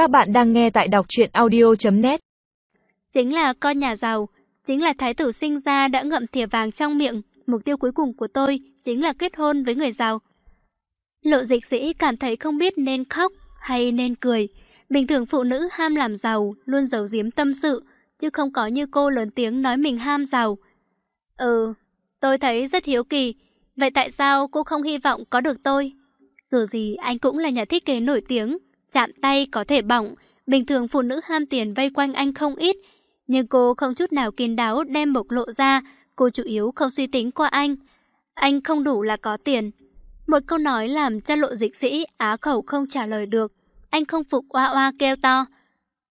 Các bạn đang nghe tại đọc truyện audio.net Chính là con nhà giàu, chính là thái tử sinh ra đã ngậm thìa vàng trong miệng. Mục tiêu cuối cùng của tôi chính là kết hôn với người giàu. Lộ dịch sĩ cảm thấy không biết nên khóc hay nên cười. Bình thường phụ nữ ham làm giàu, luôn giấu giếm tâm sự, chứ không có như cô lớn tiếng nói mình ham giàu. Ừ, tôi thấy rất hiếu kỳ. Vậy tại sao cô không hy vọng có được tôi? Dù gì anh cũng là nhà thiết kế nổi tiếng, chạm tay có thể bỏng. Bình thường phụ nữ ham tiền vây quanh anh không ít, nhưng cô không chút nào kín đáo đem bộc lộ ra, cô chủ yếu không suy tính qua anh. Anh không đủ là có tiền. Một câu nói làm cho lộ dịch sĩ á khẩu không trả lời được. Anh không phục oa oa kêu to.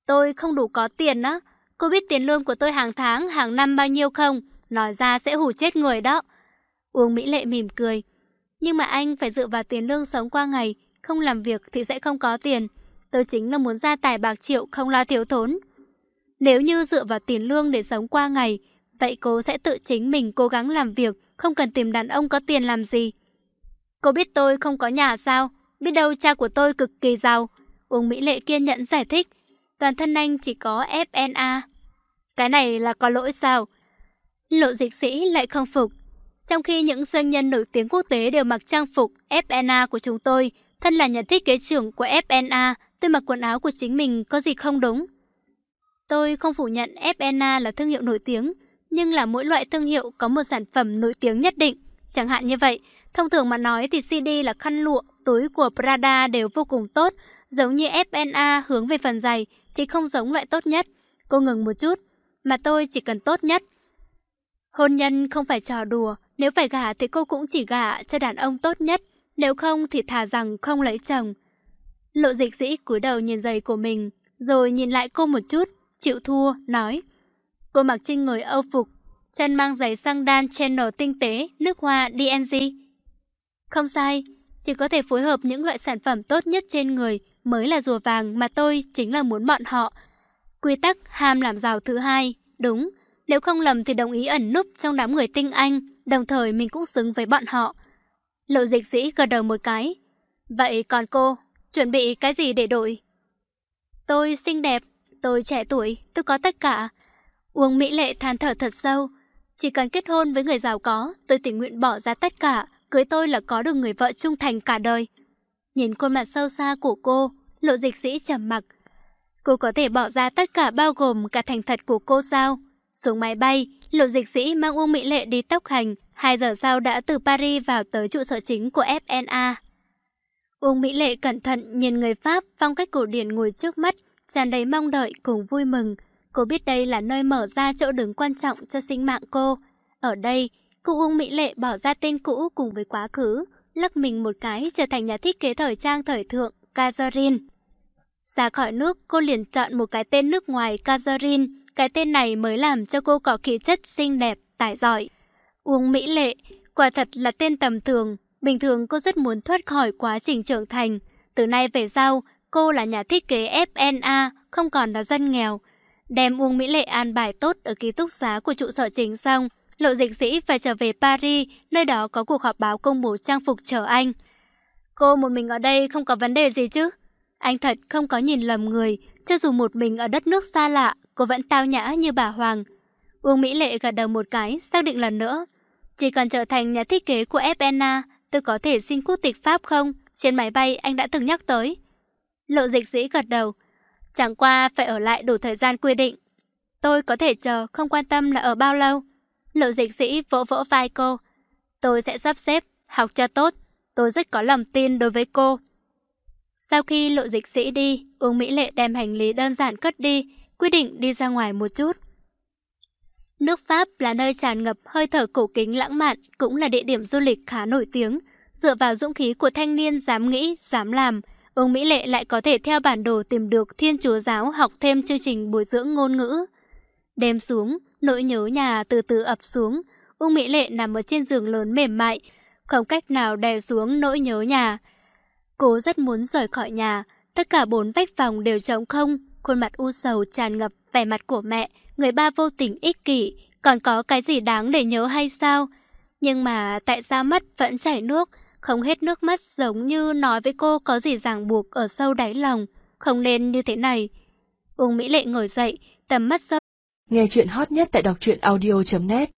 Tôi không đủ có tiền á. Cô biết tiền lương của tôi hàng tháng, hàng năm bao nhiêu không? Nói ra sẽ hù chết người đó. Uông Mỹ Lệ mỉm cười. Nhưng mà anh phải dựa vào tiền lương sống qua ngày, không làm việc thì sẽ không có tiền. Tôi chính là muốn ra tài bạc triệu không lo thiếu thốn. Nếu như dựa vào tiền lương để sống qua ngày, vậy cô sẽ tự chính mình cố gắng làm việc, không cần tìm đàn ông có tiền làm gì. Cô biết tôi không có nhà sao? Biết đâu cha của tôi cực kỳ giàu. Uông Mỹ Lệ kiên nhẫn giải thích. Toàn thân anh chỉ có FNA. Cái này là có lỗi sao? Lộ dịch sĩ lại không phục. Trong khi những doanh nhân nổi tiếng quốc tế đều mặc trang phục FNA của chúng tôi, thân là nhà thiết kế trưởng của FNA, tôi mặc quần áo của chính mình có gì không đúng. Tôi không phủ nhận FNA là thương hiệu nổi tiếng, nhưng là mỗi loại thương hiệu có một sản phẩm nổi tiếng nhất định. Chẳng hạn như vậy, thông thường mà nói thì CD là khăn lụa, túi của Prada đều vô cùng tốt, giống như FNA hướng về phần giày thì không giống loại tốt nhất. Cô ngừng một chút, mà tôi chỉ cần tốt nhất. Hôn nhân không phải trò đùa, nếu phải gả thì cô cũng chỉ gả cho đàn ông tốt nhất, nếu không thì thả rằng không lấy chồng. Lộ dịch sĩ cúi đầu nhìn giày của mình, rồi nhìn lại cô một chút, chịu thua, nói. Cô mặc trinh người âu phục, chân mang giày xăng đan channel tinh tế, nước hoa DNG. Không sai, chỉ có thể phối hợp những loại sản phẩm tốt nhất trên người mới là rùa vàng mà tôi chính là muốn bọn họ. Quy tắc ham làm giàu thứ hai, đúng. Nếu không lầm thì đồng ý ẩn núp trong đám người tinh anh, đồng thời mình cũng xứng với bọn họ. Lộ dịch sĩ gật đầu một cái. Vậy còn cô, chuẩn bị cái gì để đổi? Tôi xinh đẹp, tôi trẻ tuổi, tôi có tất cả. Uông Mỹ Lệ than thở thật sâu. Chỉ cần kết hôn với người giàu có, tôi tình nguyện bỏ ra tất cả, cưới tôi là có được người vợ trung thành cả đời. Nhìn khuôn mặt sâu xa của cô, lộ dịch sĩ trầm mặc. Cô có thể bỏ ra tất cả bao gồm cả thành thật của cô sao? Xuống máy bay, lộ dịch sĩ mang Uông Mỹ Lệ đi tốc hành, 2 giờ sau đã từ Paris vào tới trụ sở chính của FNA. Uông Mỹ Lệ cẩn thận nhìn người Pháp phong cách cổ điển ngồi trước mắt, tràn đầy mong đợi cùng vui mừng. Cô biết đây là nơi mở ra chỗ đứng quan trọng cho sinh mạng cô. Ở đây, cô Uông Mỹ Lệ bỏ ra tên cũ cùng với quá khứ, lắc mình một cái trở thành nhà thiết kế thời trang thời thượng Kazarin. Ra khỏi nước, cô liền chọn một cái tên nước ngoài Kazarin. Cái tên này mới làm cho cô có khí chất xinh đẹp, tài giỏi. Uông Mỹ Lệ, quả thật là tên tầm thường. Bình thường cô rất muốn thoát khỏi quá trình trưởng thành. Từ nay về sau, cô là nhà thiết kế FNA, không còn là dân nghèo. Đem Uông Mỹ Lệ an bài tốt ở ký túc xá của trụ sở chính xong, lộ dịch sĩ phải trở về Paris, nơi đó có cuộc họp báo công bố trang phục chờ anh. Cô một mình ở đây không có vấn đề gì chứ? Anh thật không có nhìn lầm người, cho dù một mình ở đất nước xa lạ, cô vẫn tao nhã như bà Hoàng. Uông Mỹ Lệ gật đầu một cái, xác định lần nữa. Chỉ cần trở thành nhà thiết kế của FNA, tôi có thể xin quốc tịch Pháp không? Trên máy bay anh đã từng nhắc tới. Lộ dịch sĩ gật đầu. Chẳng qua phải ở lại đủ thời gian quy định. Tôi có thể chờ, không quan tâm là ở bao lâu. Lộ dịch sĩ vỗ vỗ vai cô. Tôi sẽ sắp xếp, học cho tốt. Tôi rất có lòng tin đối với cô. Sau khi lộ dịch sĩ đi, Uông Mỹ Lệ đem hành lý đơn giản cất đi, quyết định đi ra ngoài một chút. Nước Pháp là nơi tràn ngập hơi thở cổ kính lãng mạn, cũng là địa điểm du lịch khá nổi tiếng. Dựa vào dũng khí của thanh niên dám nghĩ, dám làm, ông Mỹ Lệ lại có thể theo bản đồ tìm được Thiên Chúa Giáo học thêm chương trình bồi dưỡng ngôn ngữ. Đêm xuống, nỗi nhớ nhà từ từ ập xuống. ông Mỹ Lệ nằm ở trên giường lớn mềm mại, không cách nào đè xuống nỗi nhớ nhà. Cô rất muốn rời khỏi nhà, tất cả bốn vách phòng đều trống không, khuôn mặt u sầu tràn ngập vẻ mặt của mẹ, người ba vô tình ích kỷ, còn có cái gì đáng để nhớ hay sao? Nhưng mà tại sao mắt vẫn chảy nước, không hết nước mắt giống như nói với cô có gì ràng buộc ở sâu đáy lòng. không nên như thế này. Uông Mỹ Lệ ngồi dậy, tầm mắt sâu. Nghe chuyện hot nhất tại đọc truyện audio.net